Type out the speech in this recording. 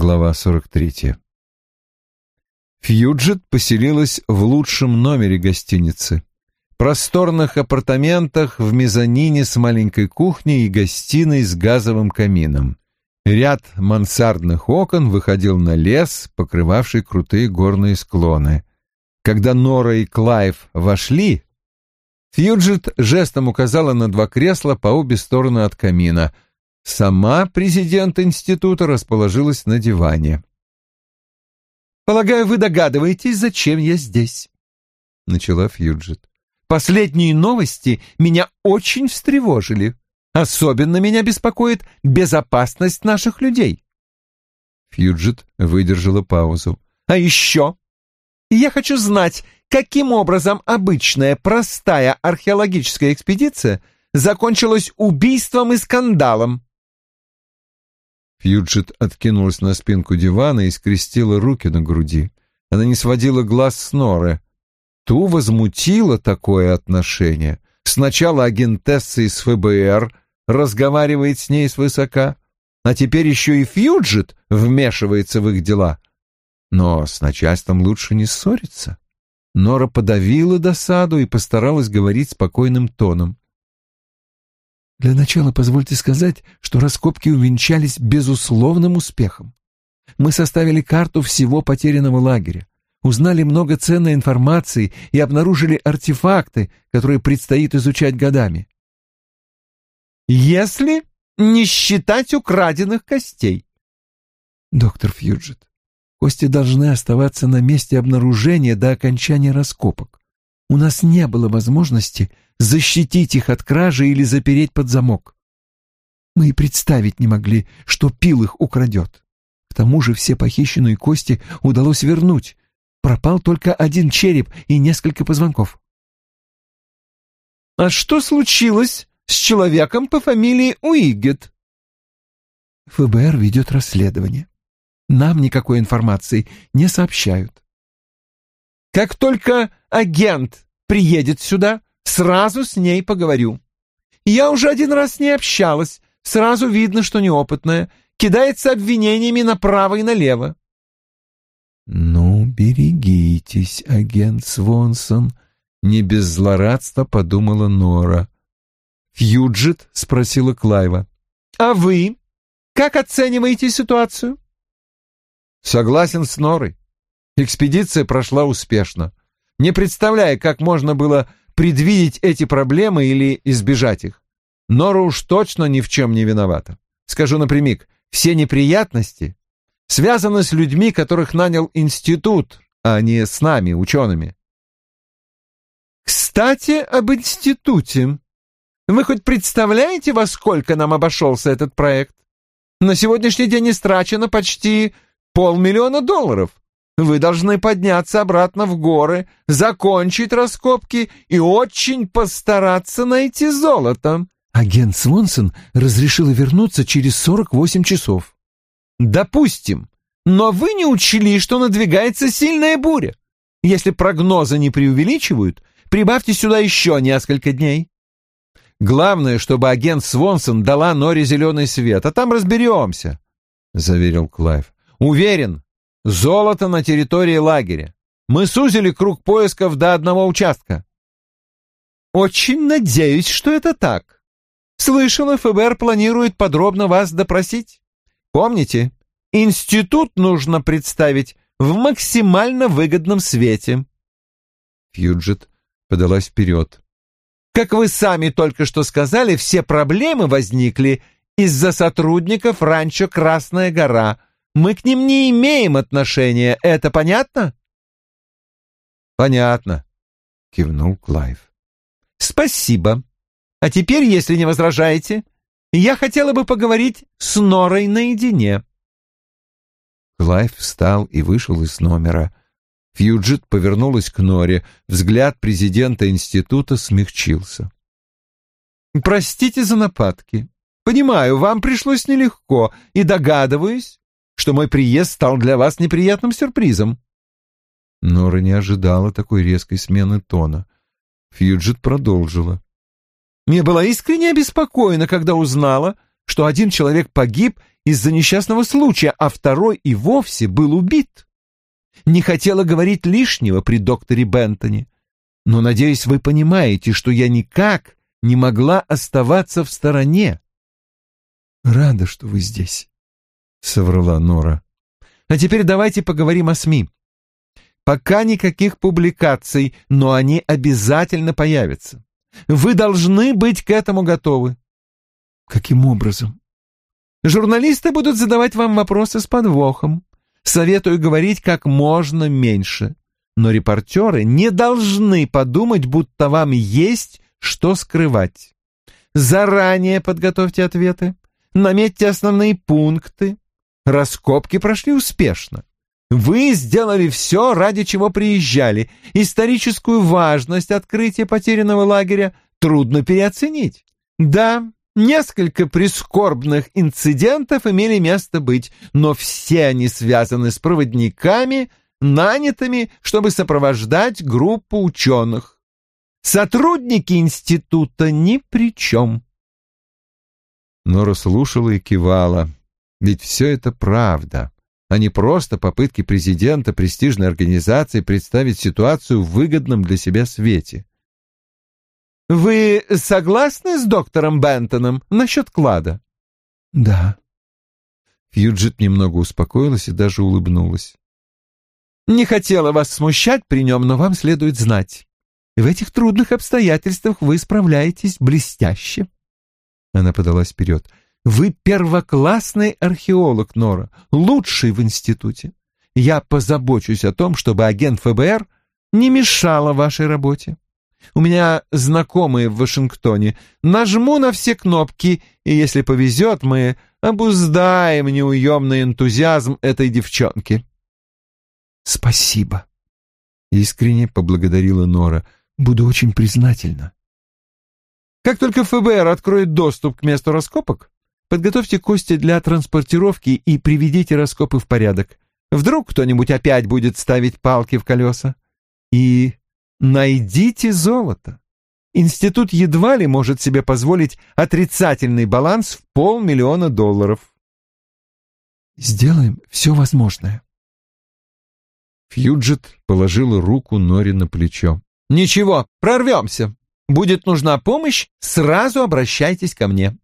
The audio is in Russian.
Глава 43. Фьюджет поселилась в лучшем номере гостиницы. Просторных апартаментах в мезонине с маленькой кухней и гостиной с газовым камином. Ряд мансардных окон выходил на лес, покрывавший крутые горные склоны. Когда Нора и Клайв вошли, Фьюджет жестом указала на два кресла по обе стороны от камина — Сама президент института расположилась на диване. «Полагаю, вы догадываетесь, зачем я здесь?» — начала Фьюджет. «Последние новости меня очень встревожили. Особенно меня беспокоит безопасность наших людей». Фьюджет выдержала паузу. «А еще я хочу знать, каким образом обычная простая археологическая экспедиция закончилась убийством и скандалом. Фьюджет откинулась на спинку дивана и скрестила руки на груди. Она не сводила глаз с Норы. Ту возмутило такое отношение. Сначала агентесса из ФБР разговаривает с ней свысока, а теперь еще и Фьюджет вмешивается в их дела. Но с начальством лучше не ссориться. Нора подавила досаду и постаралась говорить спокойным тоном. Для начала позвольте сказать, что раскопки увенчались безусловным успехом. Мы составили карту всего потерянного лагеря, узнали много ценной информации и обнаружили артефакты, которые предстоит изучать годами. Если не считать украденных костей. Доктор Фьюджет, кости должны оставаться на месте обнаружения до окончания раскопок. У нас не было возможности защитить их от кражи или запереть под замок. Мы и представить не могли, что пил их украдет. К тому же все похищенные кости удалось вернуть. Пропал только один череп и несколько позвонков. «А что случилось с человеком по фамилии Уигет?» ФБР ведет расследование. Нам никакой информации не сообщают. Как только агент приедет сюда, Сразу с ней поговорю. Я уже один раз с ней общалась. Сразу видно, что неопытная. Кидается обвинениями направо и налево. «Ну, берегитесь, агент Свонсон», — не без злорадства подумала Нора. «Фьюджет?» — спросила Клайва. «А вы? Как оцениваете ситуацию?» «Согласен с Норой. Экспедиция прошла успешно. Не представляя, как можно было предвидеть эти проблемы или избежать их. Нора уж точно ни в чем не виновата. Скажу напрямик, все неприятности связаны с людьми, которых нанял институт, а не с нами, учеными. Кстати, об институте. Вы хоть представляете, во сколько нам обошелся этот проект? На сегодняшний день истрачено почти полмиллиона долларов. Вы должны подняться обратно в горы, закончить раскопки и очень постараться найти золото. Агент Свонсон разрешила вернуться через 48 часов. Допустим, но вы не учли, что надвигается сильная буря. Если прогнозы не преувеличивают, прибавьте сюда еще несколько дней. Главное, чтобы агент Свонсон дала Норе зеленый свет, а там разберемся, — заверил Клайв. Уверен, Золото на территории лагеря. Мы сузили круг поисков до одного участка. Очень надеюсь, что это так. Слышала, ФБР планирует подробно вас допросить. Помните, институт нужно представить в максимально выгодном свете. Фьюджет подалась вперед. Как вы сами только что сказали, все проблемы возникли из-за сотрудников ранчо «Красная гора», мы к ним не имеем отношения, это понятно? Понятно, кивнул Клайв. Спасибо. А теперь, если не возражаете, я хотела бы поговорить с Норой наедине. Клайв встал и вышел из номера. Фьюджет повернулась к Норе. Взгляд президента института смягчился. «Простите за нападки. Понимаю, вам пришлось нелегко, и догадываюсь, что мой приезд стал для вас неприятным сюрпризом». Нора не ожидала такой резкой смены тона. Фьюджет продолжила. «Я была искренне обеспокоена, когда узнала, что один человек погиб из-за несчастного случая, а второй и вовсе был убит. Не хотела говорить лишнего при докторе Бентоне, но, надеюсь, вы понимаете, что я никак не могла оставаться в стороне. «Рада, что вы здесь», — соврала Нора. «А теперь давайте поговорим о СМИ. Пока никаких публикаций, но они обязательно появятся. Вы должны быть к этому готовы». «Каким образом?» «Журналисты будут задавать вам вопросы с подвохом. Советую говорить как можно меньше. Но репортеры не должны подумать, будто вам есть что скрывать. Заранее подготовьте ответы, наметьте основные пункты. Раскопки прошли успешно. Вы сделали все, ради чего приезжали. Историческую важность открытия потерянного лагеря трудно переоценить. Да, несколько прискорбных инцидентов имели место быть, но все они связаны с проводниками, нанятыми, чтобы сопровождать группу ученых. Сотрудники института ни при чем. Нора слушала и кивала. Ведь все это правда, а не просто попытки президента престижной организации представить ситуацию в выгодном для себя свете. «Вы согласны с доктором Бентоном насчет клада?» «Да». Фьюджет немного успокоилась и даже улыбнулась. «Не хотела вас смущать при нем, но вам следует знать. В этих трудных обстоятельствах вы справляетесь блестяще. Она подалась вперед. Вы первоклассный археолог, Нора, лучший в институте. Я позабочусь о том, чтобы агент ФБР не мешала вашей работе. У меня знакомые в Вашингтоне. Нажму на все кнопки, и если повезет, мы обуздаем неуемный энтузиазм этой девчонки. Спасибо. Искренне поблагодарила Нора. Буду очень признательна. Как только ФБР откроет доступ к месту раскопок, подготовьте кости для транспортировки и приведите раскопы в порядок. Вдруг кто-нибудь опять будет ставить палки в колеса. И найдите золото. Институт едва ли может себе позволить отрицательный баланс в полмиллиона долларов. Сделаем все возможное. Фьюджет положила руку Нори на плечо. «Ничего, прорвемся. Будет нужна помощь, сразу обращайтесь ко мне».